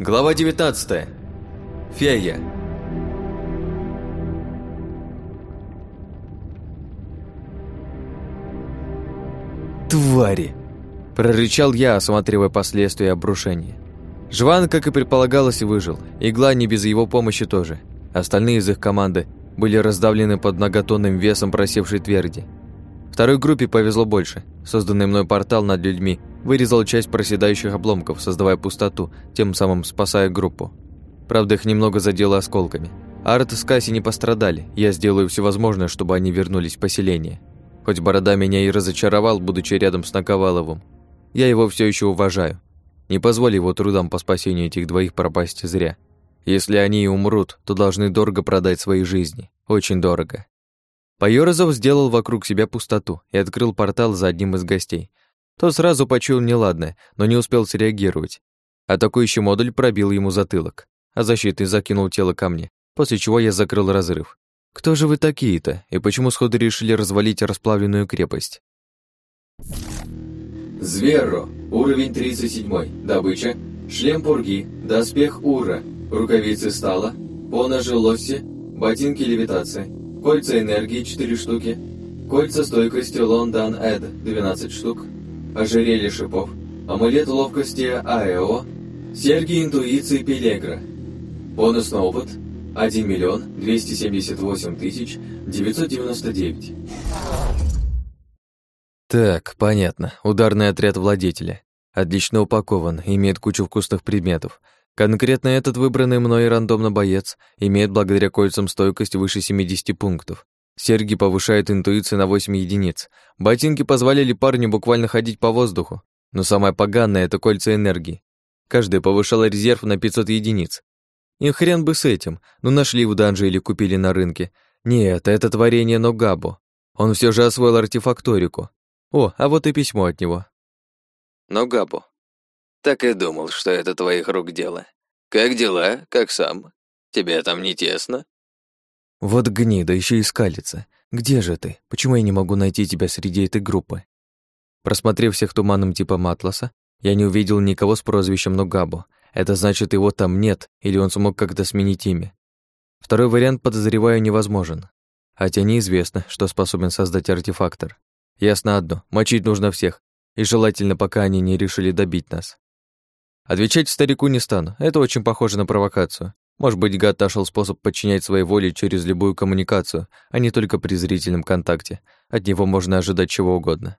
Глава 19. Фея. «Твари!» – прорычал я, осматривая последствия обрушения. Жван, как и предполагалось, выжил. Игла не без его помощи тоже. Остальные из их команды были раздавлены под многотонным весом просевшей тверди. Второй группе повезло больше. Созданный мной портал над людьми вырезал часть проседающих обломков, создавая пустоту, тем самым спасая группу. Правда, их немного задело осколками. Арт с Касси не пострадали, я сделаю все возможное, чтобы они вернулись в поселение. Хоть Борода меня и разочаровал, будучи рядом с Наковаловым, я его все еще уважаю. Не позволь его трудам по спасению этих двоих пропасть зря. Если они и умрут, то должны дорого продать свои жизни. Очень дорого. Поёрзов сделал вокруг себя пустоту и открыл портал за одним из гостей. Тот сразу почуял неладное, но не успел среагировать. Атакующий модуль пробил ему затылок, а защитный закинул тело ко мне, после чего я закрыл разрыв. Кто же вы такие-то, и почему сходу решили развалить расплавленную крепость? Зверро, уровень 37, добыча, шлем пурги, доспех ура, рукавицы стала, поножи лосси, ботинки левитации, кольца энергии 4 штуки, кольца стойкости Лондан Эд 12 штук, ожерелье шипов, амулет ловкости АЭО, серьги интуиции Пелегра. На опыт 1 миллион 278 тысяч 999. Так, понятно. Ударный отряд владетеля. Отлично упакован, имеет кучу вкусных предметов. Конкретно этот выбранный мной рандомно боец имеет благодаря кольцам стойкость выше 70 пунктов. Серьги повышают интуицию на 8 единиц. Ботинки позволяли парню буквально ходить по воздуху. Но самое поганое — это кольца энергии. Каждая повышала резерв на 500 единиц. И хрен бы с этим, ну нашли в данже или купили на рынке. Нет, это творение Ногабо. Он все же освоил артефакторику. О, а вот и письмо от него. Ногабо. Так и думал, что это твоих рук дело. Как дела? Как сам? Тебе там не тесно? Вот гнида, еще и скалится. Где же ты? Почему я не могу найти тебя среди этой группы? Просмотрев всех туманным типом Атласа, я не увидел никого с прозвищем Ногабо, это значит, его там нет, или он смог как-то сменить имя. Второй вариант, подозреваю, невозможен. Хотя неизвестно, что способен создать артефактор. Ясно одно, мочить нужно всех, и желательно, пока они не решили добить нас. Отвечать старику не стану, это очень похоже на провокацию. Может быть, гад нашел способ подчинять своей воле через любую коммуникацию, а не только при зрительном контакте. От него можно ожидать чего угодно.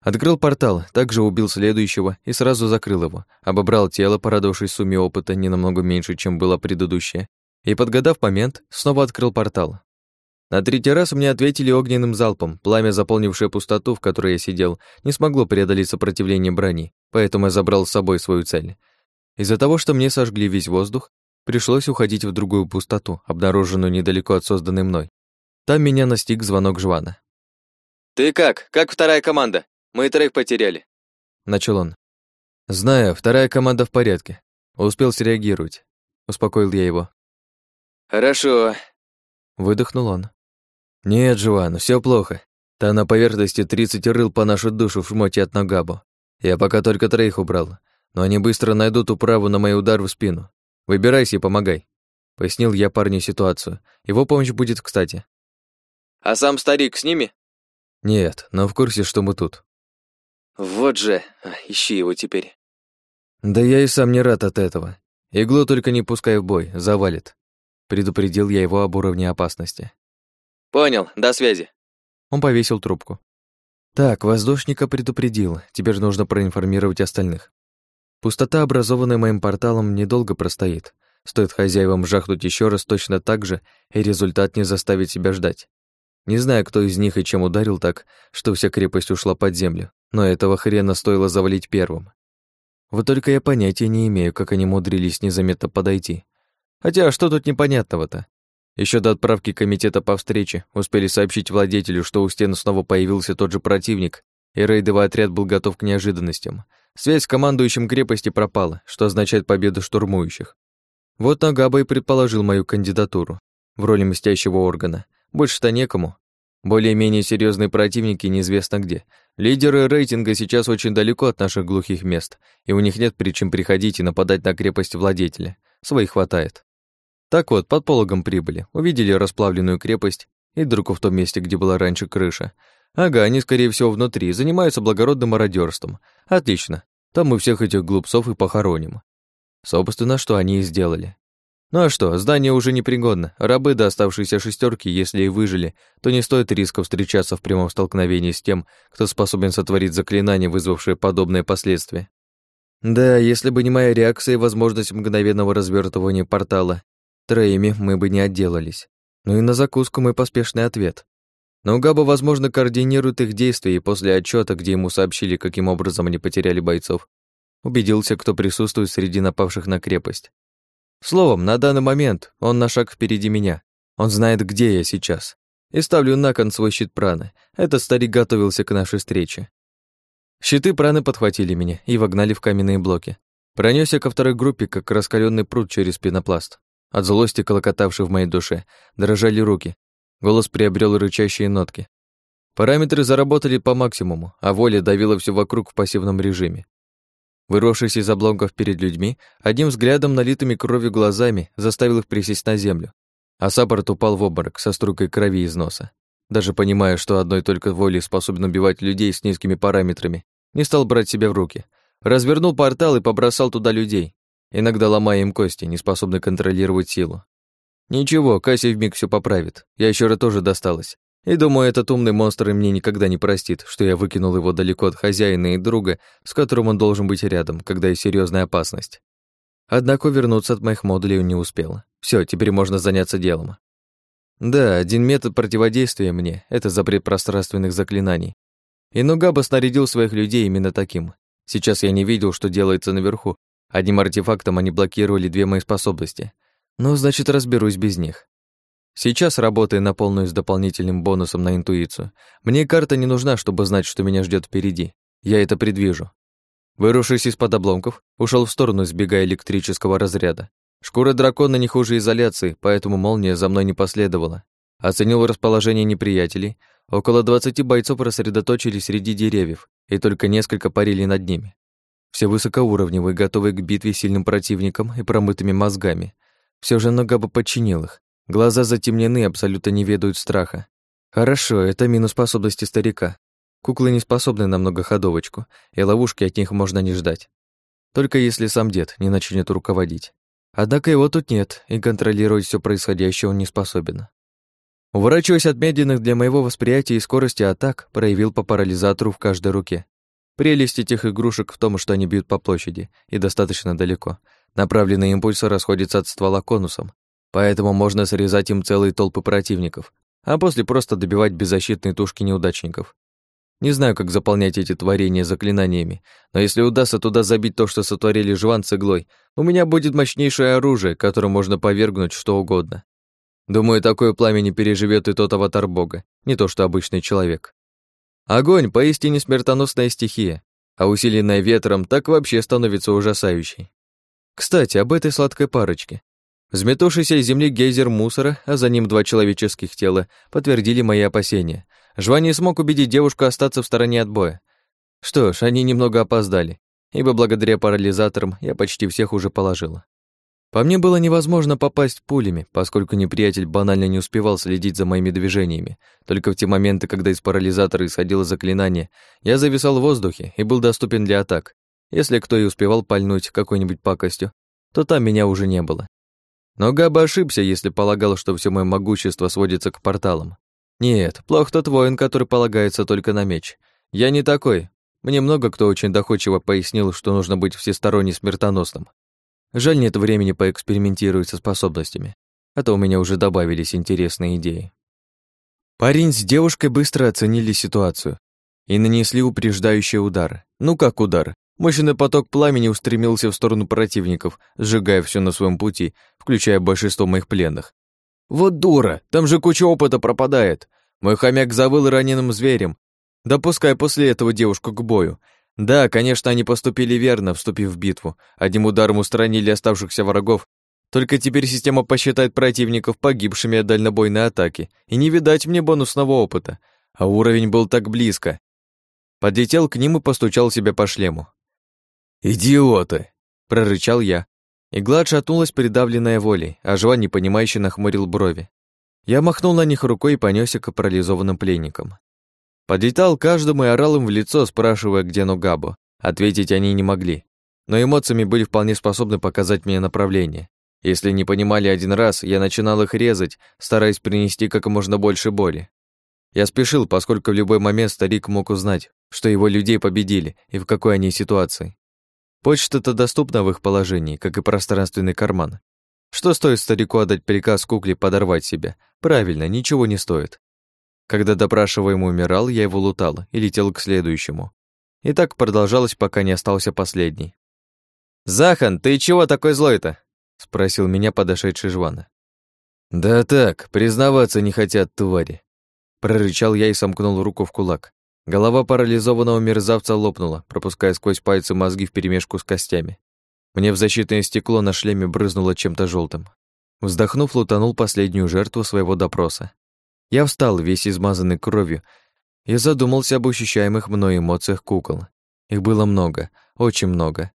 Открыл портал, также убил следующего и сразу закрыл его, обобрал тело, порадовавшись сумме опыта не намного меньше, чем было предыдущее, и, подгадав момент, снова открыл портал. На третий раз мне ответили огненным залпом, пламя, заполнившее пустоту, в которой я сидел, не смогло преодолеть сопротивление брони, поэтому я забрал с собой свою цель. Из-за того, что мне сожгли весь воздух, пришлось уходить в другую пустоту, обнаруженную недалеко от созданной мной. Там меня настиг звонок Жвана. «Ты как? Как вторая команда?» Мы троих потеряли. Начал он. Знаю, вторая команда в порядке. Успел среагировать. Успокоил я его. Хорошо. Выдохнул он. Нет, Жуан, все плохо. Там на поверхности 30 рыл по нашу душу в шмоте от Нагабу. Я пока только троих убрал, но они быстро найдут управу на мой удар в спину. Выбирайся и помогай. Пояснил я парню ситуацию. Его помощь будет кстати. А сам старик с ними? Нет, но в курсе, что мы тут. Вот же, а, ищи его теперь. Да я и сам не рад от этого. Иглу только не пускай в бой, завалит. Предупредил я его об уровне опасности. Понял, до связи. Он повесил трубку. Так, воздушника предупредил, теперь нужно проинформировать остальных. Пустота, образованная моим порталом, недолго простоит. Стоит хозяевам жахнуть еще раз точно так же, и результат не заставит себя ждать. Не знаю, кто из них и чем ударил так, что вся крепость ушла под землю, но этого хрена стоило завалить первым. Вот только я понятия не имею, как они мудрились незаметно подойти. Хотя что тут непонятного-то? Еще до отправки комитета по встрече успели сообщить владетелю, что у стены снова появился тот же противник, и рейдовый отряд был готов к неожиданностям. Связь с командующим крепости пропала, что означает победу штурмующих. Вот Нагаба и предположил мою кандидатуру в роли мстящего органа. Больше-то некому. Более-менее серьезные противники неизвестно где. Лидеры рейтинга сейчас очень далеко от наших глухих мест, и у них нет причин приходить и нападать на крепость владетеля. Своих хватает. Так вот, под пологом прибыли, увидели расплавленную крепость и дырку в том месте, где была раньше крыша. Ага, они, скорее всего, внутри, занимаются благородным мародерством. Отлично. Там мы всех этих глупцов и похороним. Собственно, что они и сделали. Ну а что, здание уже непригодно. Рабы до оставшейся шестерки, если и выжили, то не стоит риска встречаться в прямом столкновении с тем, кто способен сотворить заклинание, вызвавшее подобные последствия. Да, если бы не моя реакция и возможность мгновенного развертывания портала, троими мы бы не отделались. Ну и на закуску мой поспешный ответ. Но Габа, возможно, координирует их действия, и после отчета, где ему сообщили, каким образом они потеряли бойцов, убедился, кто присутствует среди напавших на крепость. Словом, на данный момент он на шаг впереди меня. Он знает, где я сейчас. И ставлю на кон свой щит праны. Этот старик готовился к нашей встрече. Щиты праны подхватили меня и вогнали в каменные блоки. Пронесся ко второй группе, как раскаленный пруд через пенопласт. От злости, колокотавшей в моей душе, дрожали руки. Голос приобрел рычащие нотки. Параметры заработали по максимуму, а воля давила все вокруг в пассивном режиме. Вырвавшись из обломков перед людьми, одним взглядом налитыми кровью глазами заставил их присесть на землю. А Саппорт упал в обморок со струйкой крови из носа. Даже понимая, что одной только волей способен убивать людей с низкими параметрами, не стал брать себя в руки. Развернул портал и побросал туда людей, иногда ломая им кости, не способны контролировать силу. Ничего, Касси вмиг все поправит. Я еще тоже досталось. И думаю, этот умный монстр мне никогда не простит, что я выкинул его далеко от хозяина и друга, с которым он должен быть рядом, когда есть серьезная опасность. Однако вернуться от моих модулей не успел. Все, теперь можно заняться делом. Да, один метод противодействия мне — это запрет пространственных заклинаний. И Нугаба снарядил своих людей именно таким. Сейчас я не видел, что делается наверху. Одним артефактом они блокировали две мои способности. Ну, значит, разберусь без них. Сейчас, работая на полную с дополнительным бонусом на интуицию, мне карта не нужна, чтобы знать, что меня ждет впереди. Я это предвижу. Вырушившись из-под обломков, ушел в сторону, избегая электрического разряда. Шкура дракона не хуже изоляции, поэтому молния за мной не последовала. Оценил расположение неприятелей. Около двадцати бойцов рассредоточились среди деревьев, и только несколько парили над ними. Все высокоуровневые, готовые к битве сильным противником и промытыми мозгами. Все же Ногаба подчинил их, Глаза затемнены, абсолютно не ведают страха. Хорошо, это минус способности старика. Куклы не способны на многоходовочку, и ловушки от них можно не ждать. Только если сам дед не начнет руководить. Однако его тут нет, и контролировать все происходящее он не способен. Уворачиваясь от медленных для моего восприятия и скорости атак, проявил по парализатору в каждой руке. Прелесть этих игрушек в том, что они бьют по площади и достаточно далеко. Направленные импульсы расходятся от ствола конусом, Поэтому можно срезать им целые толпы противников, а после просто добивать беззащитные тушки неудачников. Не знаю, как заполнять эти творения заклинаниями, но если удастся туда забить то, что сотворили жван с иглой, у меня будет мощнейшее оружие, которым можно повергнуть что угодно. Думаю, такое пламя не переживет и тот аватар бога, не то что обычный человек. Огонь — поистине смертоносная стихия, а усиленная ветром так вообще становится ужасающей. Кстати, об этой сладкой парочке. Взметувшийся из земли гейзер мусора, а за ним два человеческих тела, подтвердили мои опасения. Жван не смог убедить девушку остаться в стороне от боя. Что ж, они немного опоздали, ибо благодаря парализаторам я почти всех уже положила. По мне было невозможно попасть пулями, поскольку неприятель банально не успевал следить за моими движениями. Только в те моменты, когда из парализатора исходило заклинание, я зависал в воздухе и был доступен для атак. Если кто и успевал пальнуть какой-нибудь пакостью, то там меня уже не было. Но Габа ошибся, если полагал, что все мое могущество сводится к порталам. Нет, плох тот воин, который полагается только на меч. Я не такой. Мне много кто очень доходчиво пояснил, что нужно быть всесторонне смертоносным. Жаль, нет времени поэкспериментировать со способностями, а то у меня уже добавились интересные идеи. Парень с девушкой быстро оценили ситуацию и нанесли упреждающий удар. Ну как удар? Мощный поток пламени устремился в сторону противников, сжигая все на своем пути, включая большинство моих пленных. «Вот дура! Там же куча опыта пропадает!» Мой хомяк завыл раненым зверем, допуская после этого девушку к бою. Да, конечно, они поступили верно, вступив в битву. Одним ударом устранили оставшихся врагов, Только теперь система посчитает противников погибшими от дальнобойной атаки, и не видать мне бонусного опыта, а уровень был так близко. Подлетел к ним и постучал себя по шлему. «Идиоты!» — прорычал я. Игла отшатнулась, придавленная волей, а Жван непонимающе нахмурил брови. Я махнул на них рукой и понесся к парализованным пленникам. Подлетал каждому и орал им в лицо, спрашивая, где Нугабо. Ответить они не могли, но эмоциями были вполне способны показать мне направление. Если не понимали один раз, я начинал их резать, стараясь принести как можно больше боли. Я спешил, поскольку в любой момент старик мог узнать, что его людей победили и в какой они ситуации. Почта-то доступна в их положении, как и пространственный карман. Что стоит старику отдать приказ кукле подорвать себя? Правильно, ничего не стоит. Когда допрашиваемый умирал, я его лутал и летел к следующему. И так продолжалось, пока не остался последний. «Захан, ты чего такой злой-то?» — спросил меня подошедший Жвана. «Да так, признаваться не хотят твари», — прорычал я и сомкнул руку в кулак. Голова парализованного мерзавца лопнула, пропуская сквозь пальцы мозги вперемешку с костями. Мне в защитное стекло на шлеме брызнуло чем-то желтым. Вздохнув, лутанул последнюю жертву своего допроса. Я встал, весь измазанный кровью, и задумался об ощущаемых мной эмоциях кукол. Их было много, очень много.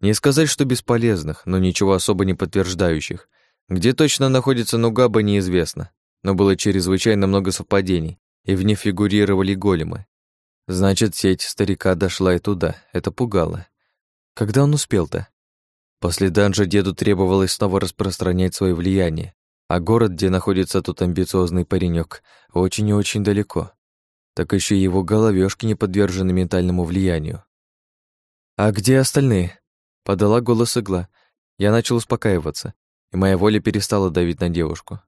Не сказать, что бесполезных, но ничего особо не подтверждающих. Где точно находится Нугаба, неизвестно. Но было чрезвычайно много совпадений, и в них фигурировали големы. Значит, сеть старика дошла и туда. Это пугало. Когда он успел-то? После данжа деду требовалось снова распространять свое влияние, а город, где находится тот амбициозный паренек, очень и очень далеко. Так еще и его головешки не подвержены ментальному влиянию. «А где остальные?» Подала голос игла. Я начал успокаиваться, и моя воля перестала давить на девушку.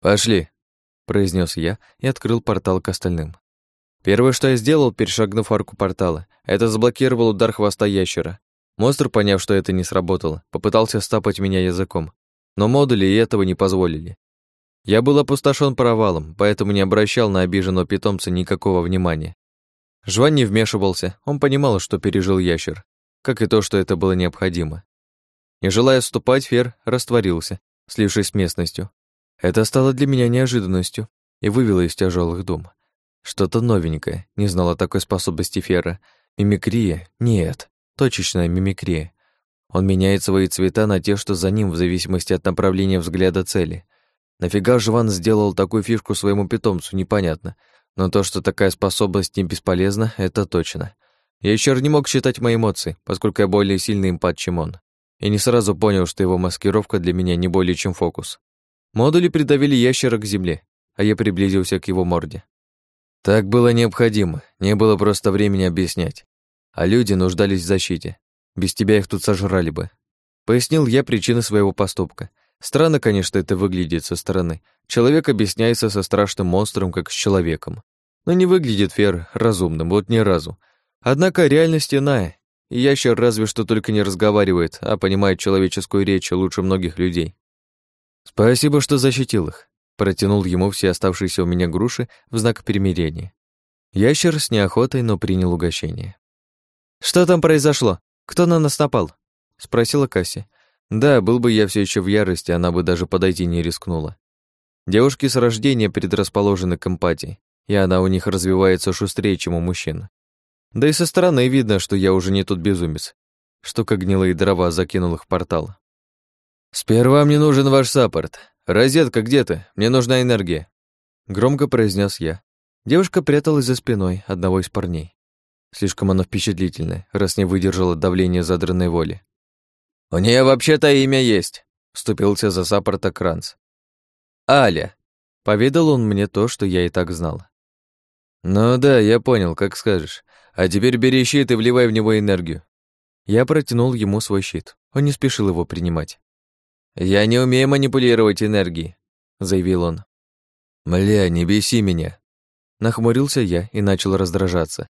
«Пошли», — произнес я и открыл портал к остальным. Первое, что я сделал, перешагнув арку портала, это заблокировал удар хвоста ящера. Монстр, поняв, что это не сработало, попытался стапать меня языком, но модули и этого не позволили. Я был опустошен провалом, поэтому не обращал на обиженного питомца никакого внимания. Жван не вмешивался, он понимал, что пережил ящер, как и то, что это было необходимо. Не желая вступать, Фер растворился, слившись с местностью. Это стало для меня неожиданностью и вывело из тяжелых дум. Что-то новенькое, не знала такой способности Фера. Мимикрия? Нет, точечная мимикрия. Он меняет свои цвета на те, что за ним, в зависимости от направления взгляда цели. Нафига Жван сделал такую фишку своему питомцу, непонятно. Но то, что такая способность не бесполезна, это точно. Я еще не мог считать мои эмоции, поскольку я более сильный импат, чем он. И не сразу понял, что его маскировка для меня не более чем фокус. Модули придавили ящера к земле, а я приблизился к его морде. Так было необходимо, не было просто времени объяснять. А люди нуждались в защите. Без тебя их тут сожрали бы. Пояснил я причины своего поступка. Странно, конечно, это выглядит со стороны. Человек объясняется со страшным монстром, как с человеком. Но не выглядит Фер разумным, вот ни разу. Однако реальность иная, ящер разве что только не разговаривает, а понимает человеческую речь лучше многих людей. Спасибо, что защитил их. Протянул ему все оставшиеся у меня груши в знак примирения. Ящер с неохотой, но принял угощение. «Что там произошло? Кто на нас напал?» — спросила Касси. Да, был бы я все еще в ярости, она бы даже подойти не рискнула. Девушки с рождения предрасположены к эмпатии, и она у них развивается шустрее, чем у мужчин. Да и со стороны видно, что я уже не тот безумец, что как гнилые дрова закинул их в портал. «Сперва мне нужен ваш саппорт. Розетка где ты? Мне нужна энергия», — громко произнес я. Девушка пряталась за спиной одного из парней. Слишком она впечатлительная, раз не выдержала давления задранной воли. «У нее вообще-то имя есть», — вступился за саппорта Кранц. «Аля», — поведал он мне то, что я и так знал. «Ну да, я понял, как скажешь. А теперь бери щит и вливай в него энергию. Я протянул ему свой щит. Он не спешил его принимать. «Я не умею манипулировать энергией», — заявил он. «Мля, не беси меня». Нахмурился я и начал раздражаться.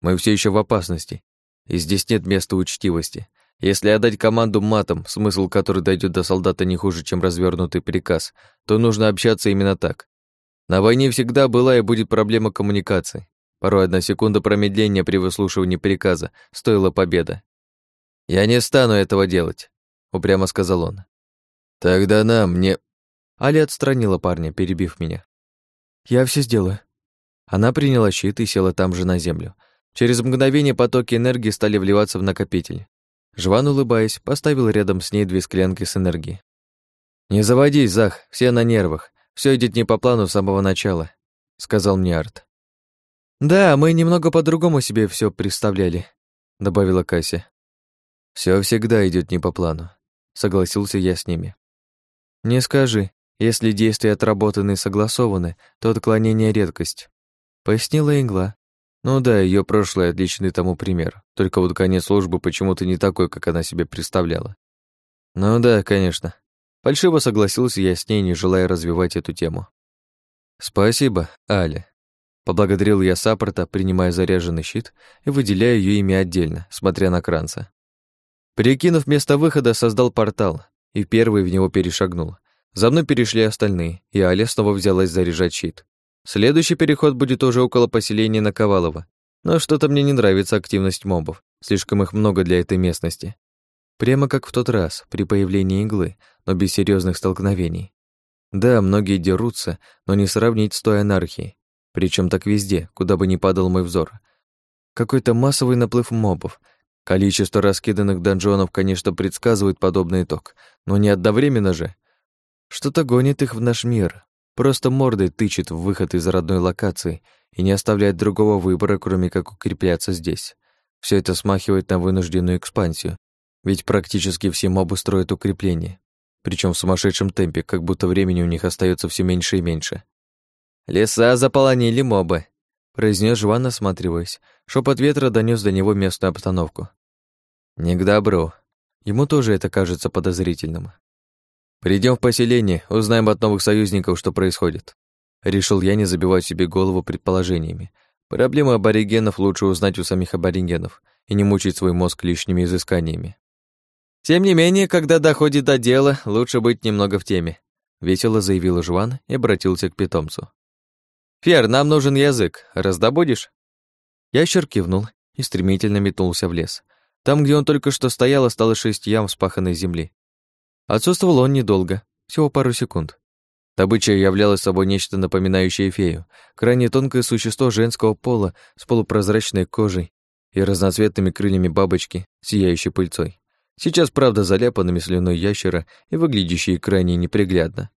Мы все еще в опасности, и здесь нет места учтивости. Если отдать команду матом, смысл которой дойдет до солдата не хуже, чем развернутый приказ, то нужно общаться именно так. На войне всегда была и будет проблема коммуникации. Порой одна секунда промедления при выслушивании приказа стоила победа. «Я не стану этого делать», — упрямо сказал он. Тогда нам не...» Али отстранила парня, перебив меня. «Я все сделаю». Она приняла щит и села там же на землю. Через мгновение потоки энергии стали вливаться в накопитель. Жван, улыбаясь, поставил рядом с ней две склянки с энергией. «Не заводись, Зах, все на нервах. Все идет не по плану с самого начала», — сказал мне Арт. «Да, мы немного по-другому себе все представляли», — добавила Кася. Все всегда идет не по плану», — согласился я с ними. «Не скажи, если действия отработаны и согласованы, то отклонение — редкость», — пояснила игла. Ну да, ее прошлое отличный тому пример, только вот конец службы почему-то не такой, как она себе представляла. Ну да, конечно. Фальшиво согласился я с ней, не желая развивать эту тему. «Спасибо, Аля», Поблагодарил я саппорта, принимая заряженный щит и выделяя ее имя отдельно, смотря на Кранца. Перекинув место выхода, создал портал, и первый в него перешагнул. За мной перешли остальные, и Аля снова взялась заряжать щит. Следующий переход будет уже около поселения Наковалова, но что-то мне не нравится активность мобов, слишком их много для этой местности. Прямо как в тот раз, при появлении иглы, но без серьезных столкновений. Да, многие дерутся, но не сравнить с той анархией, причем так везде, куда бы ни падал мой взор. Какой-то массовый наплыв мобов. Количество раскиданных донжонов, конечно, предсказывает подобный итог, но не одновременно же. Что-то гонит их в наш мир. Просто мордой тычет в выход из родной локации и не оставляет другого выбора, кроме как укрепляться здесь. Все это смахивает на вынужденную экспансию, ведь практически все мобы строят укрепления, причем в сумасшедшем темпе, как будто времени у них остается все меньше и меньше. «Леса заполонили мобы», — произнес Жван, осматриваясь. Шепот ветра донес до него местную обстановку. «Не к добру. Ему тоже это кажется подозрительным. Придем в поселение, узнаем от новых союзников, что происходит». Решил я не забивать себе голову предположениями. Проблемы аборигенов лучше узнать у самих аборигенов и не мучить свой мозг лишними изысканиями. Тем не менее, когда доходит до дела, лучше быть немного в теме, весело заявил Жван и обратился к питомцу. «Фер, нам нужен язык. Раздобудешь?» Ящер кивнул и стремительно метнулся в лес. Там, где он только что стоял, осталось шесть ям вспаханной земли. Отсутствовал он недолго, всего пару секунд. Добыча являла собой нечто напоминающее фею, крайне тонкое существо женского пола с полупрозрачной кожей и разноцветными крыльями бабочки, сияющей пыльцой. Сейчас, правда, заляпанными слюной ящера и выглядящие крайне неприглядно.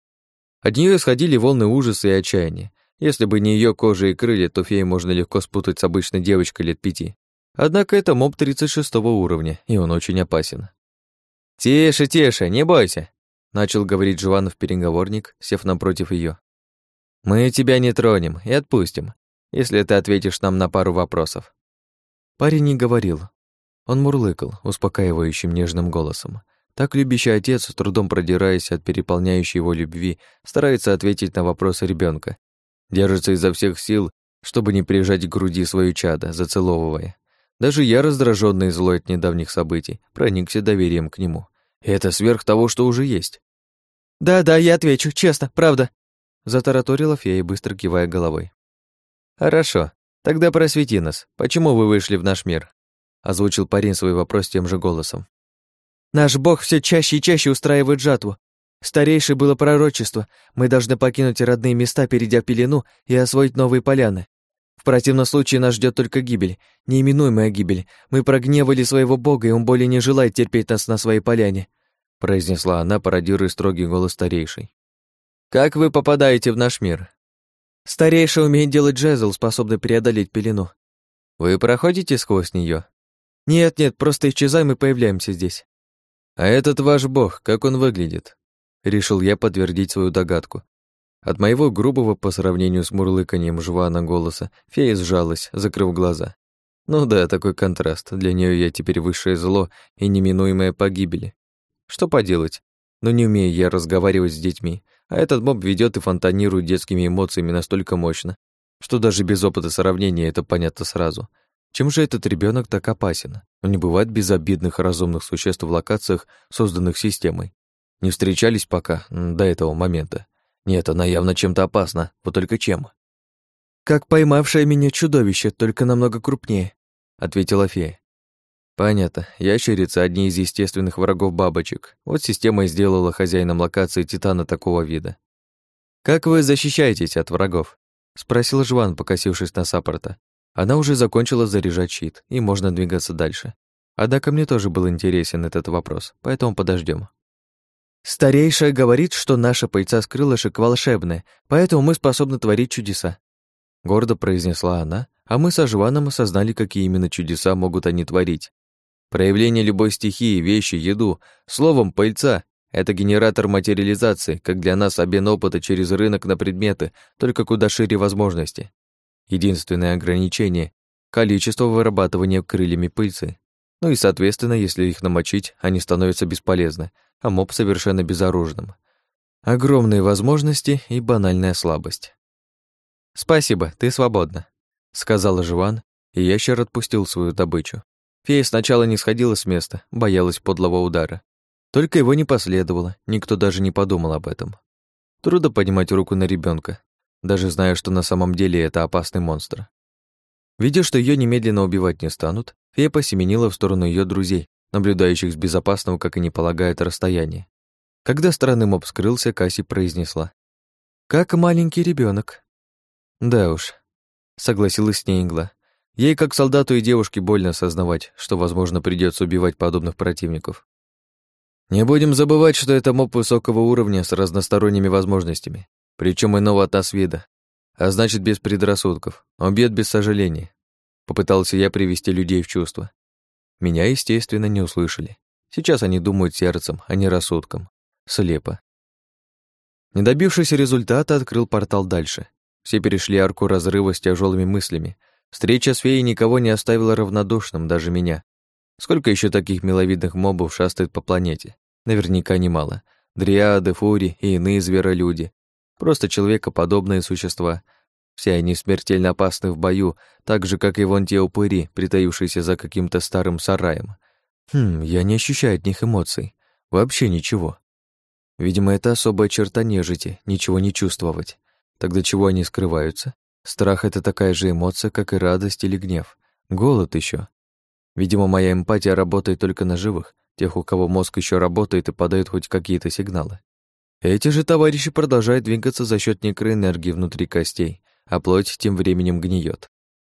От нее исходили волны ужаса и отчаяния, если бы не ее кожа и крылья, то фею можно легко спутать с обычной девочкой лет пяти. Однако это моб 36 уровня, и он очень опасен. «Тише, тише, не бойся», — начал говорить Жванов переговорник, сев напротив ее. «Мы тебя не тронем и отпустим, если ты ответишь нам на пару вопросов». Парень не говорил. Он мурлыкал, успокаивающим нежным голосом. Так любящий отец, с трудом продираясь от переполняющей его любви, старается ответить на вопросы ребенка, Держится изо всех сил, чтобы не прижать к груди свою чадо, зацеловывая. Даже я, раздраженный и злой от недавних событий, проникся доверием к нему. И это сверх того, что уже есть. «Да-да, я отвечу, честно, правда», — затараторила фея, быстро кивая головой. «Хорошо, тогда просвети нас. Почему вы вышли в наш мир?» — озвучил парень свой вопрос тем же голосом. «Наш бог все чаще и чаще устраивает жатву. Старейшее было пророчество. Мы должны покинуть родные места, перейдя пелену, и освоить новые поляны. Противном случае нас ждет только гибель, неименуемая гибель. Мы прогневали своего бога, и он более не желает терпеть нас на своей поляне», произнесла она, пародируя строгий голос старейшей. «Как вы попадаете в наш мир?» «Старейший умеет делать джезл, способный преодолеть пелену». «Вы проходите сквозь нее? «Нет-нет, просто исчезаем и появляемся здесь». «А этот ваш бог, как он выглядит?» Решил я подтвердить свою догадку. От моего грубого по сравнению с мурлыканьем жвана голоса фея сжалась, закрыв глаза. Ну да, такой контраст. Для нее я теперь высшее зло и неминуемая погибель. Что поделать? Но не умею я разговаривать с детьми, а этот моб ведет и фонтанирует детскими эмоциями настолько мощно, что даже без опыта сравнения это понятно сразу. Чем же этот ребенок так опасен? Но не бывает безобидных разумных существ в локациях, созданных системой. Не встречались пока, до этого момента. Нет, она явно чем-то опасна, вот только чем. «Как поймавшее меня чудовище, только намного крупнее», — ответила фея. Понятно. Ящерицы – одни из естественных врагов бабочек. Вот система и сделала хозяином локации титана такого вида. «Как вы защищаетесь от врагов?» – спросил Жван, покосившись на саппорта. Она уже закончила заряжать щит, и можно двигаться дальше. Однако мне тоже был интересен этот вопрос, поэтому подождем. «Старейшая говорит, что наша пыльца с крылышек волшебная, поэтому мы способны творить чудеса», — гордо произнесла она, а мы со Жваном осознали, какие именно чудеса могут они творить. Проявление любой стихии, вещи, еду, словом, пыльца — это генератор материализации, как для нас обмен опыта через рынок на предметы, только куда шире возможности. Единственное ограничение — количество вырабатывания крыльями пыльцы. Ну и, соответственно, если их намочить, они становятся бесполезны, а моб совершенно безоружным. Огромные возможности и банальная слабость. «Спасибо, ты свободна», — сказала Живан, и ящер отпустил свою добычу. Фея сначала не сходила с места, боялась подлого удара. Только его не последовало, никто даже не подумал об этом. Трудно поднимать руку на ребенка, даже зная, что на самом деле это опасный монстр. Видя, что ее немедленно убивать не станут, фея посеменила в сторону ее друзей, наблюдающих с безопасного, как и не полагает, расстояния. Когда странный моб скрылся, Касси произнесла. «Как маленький ребенок. «Да уж», — согласилась с ней Игла. Ей, как солдату и девушке, больно осознавать, что, возможно, придется убивать подобных противников. Не будем забывать, что это моб высокого уровня с разносторонними возможностями, причем иного от нас вида, а значит, без предрассудков. Он без сожаления. Попытался я привести людей в чувство. Меня, естественно, не услышали. Сейчас они думают сердцем, а не рассудком. Слепо. Не добившись результата, открыл портал дальше. Все перешли арку разрыва с тяжелыми мыслями, Встреча с феей никого не оставила равнодушным, даже меня. Сколько еще таких миловидных мобов шастает по планете? Наверняка немало. Дриады, фури и иные зверолюди. Просто человекоподобные существа. Все они смертельно опасны в бою, так же, как и вон те упыри, притаившиеся за каким-то старым сараем. Хм, я не ощущаю от них эмоций. Вообще ничего. Видимо, это особая черта нежити, ничего не чувствовать. Тогда чего они скрываются? Страх — это такая же эмоция, как и радость или гнев. Голод еще. Видимо, моя эмпатия работает только на живых, тех, у кого мозг еще работает и подает хоть какие-то сигналы. Эти же товарищи продолжают двигаться за счет некроэнергии внутри костей, а плоть тем временем гниет.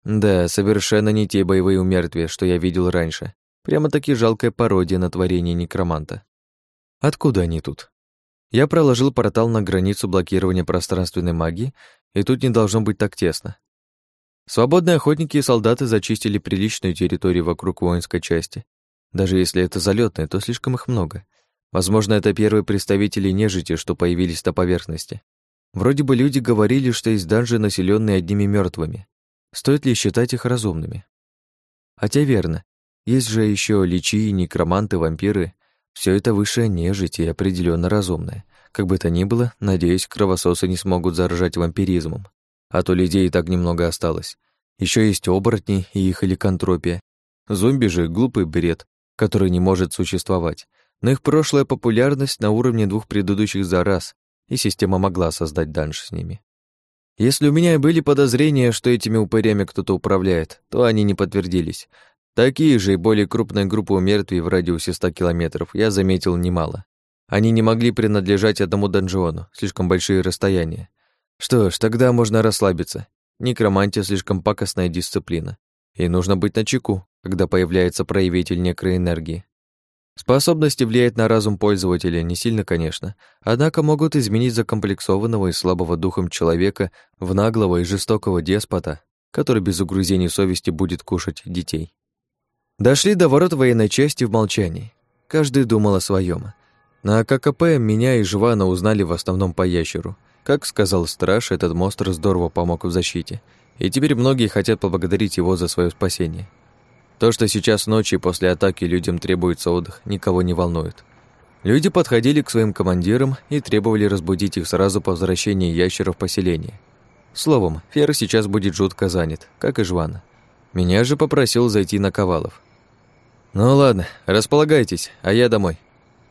Да, совершенно не те боевые умертвия, что я видел раньше. Прямо-таки жалкая пародия на творение некроманта. Откуда они тут? Я проложил портал на границу блокирования пространственной магии и тут не должно быть так тесно. Свободные охотники и солдаты зачистили приличную территорию вокруг воинской части. Даже если это залетные, то слишком их много. Возможно, это первые представители нежити, что появились на поверхности. Вроде бы люди говорили, что есть данжи, населенные одними мертвыми. Стоит ли считать их разумными? Хотя верно. Есть же еще личи, некроманты, вампиры. Все это высшая нежить и определенно разумная. Как бы то ни было, надеюсь, кровососы не смогут заражать вампиризмом. А то людей и так немного осталось. Еще есть оборотни и их ликантропия. Зомби же — глупый бред, который не может существовать. Но их прошлая популярность на уровне двух предыдущих за раз, и система могла создать данж с ними. Если у меня и были подозрения, что этими упырями кто-то управляет, то они не подтвердились. Такие же и более крупные группы умертвий в радиусе 100 километров я заметил немало. Они не могли принадлежать одному донжону, слишком большие расстояния. Что ж, тогда можно расслабиться. Некромантия слишком пакостная дисциплина. И нужно быть начеку, когда появляется проявитель некроэнергии. Способности влияют на разум пользователя не сильно, конечно, однако могут изменить закомплексованного и слабого духом человека в наглого и жестокого деспота, который без угрызений совести будет кушать детей. Дошли до ворот военной части в молчании. Каждый думал о своем. На ККП меня и Жвана узнали в основном по ящеру. Как сказал страж, этот монстр здорово помог в защите, и теперь многие хотят поблагодарить его за свое спасение. То, что сейчас ночью после атаки людям требуется отдых, никого не волнует. Люди подходили к своим командирам и требовали разбудить их сразу по возвращении ящера в поселение. Словом, Фер сейчас будет жутко занят, как и Жвана. Меня же попросил зайти на Ковалов. «Ну ладно, располагайтесь, а я домой»,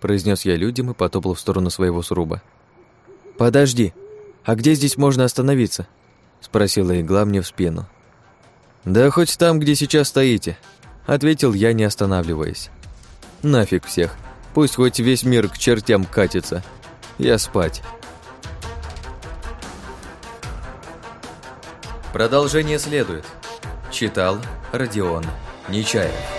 произнес я людям и потопал в сторону своего сруба. «Подожди, а где здесь можно остановиться?» спросила игла мне в спину. «Да хоть там, где сейчас стоите», Ответил я, не останавливаясь. Нафиг всех. Пусть хоть весь мир к чертям катится. Я спать. Продолжение следует. Читал Родион Нечаев.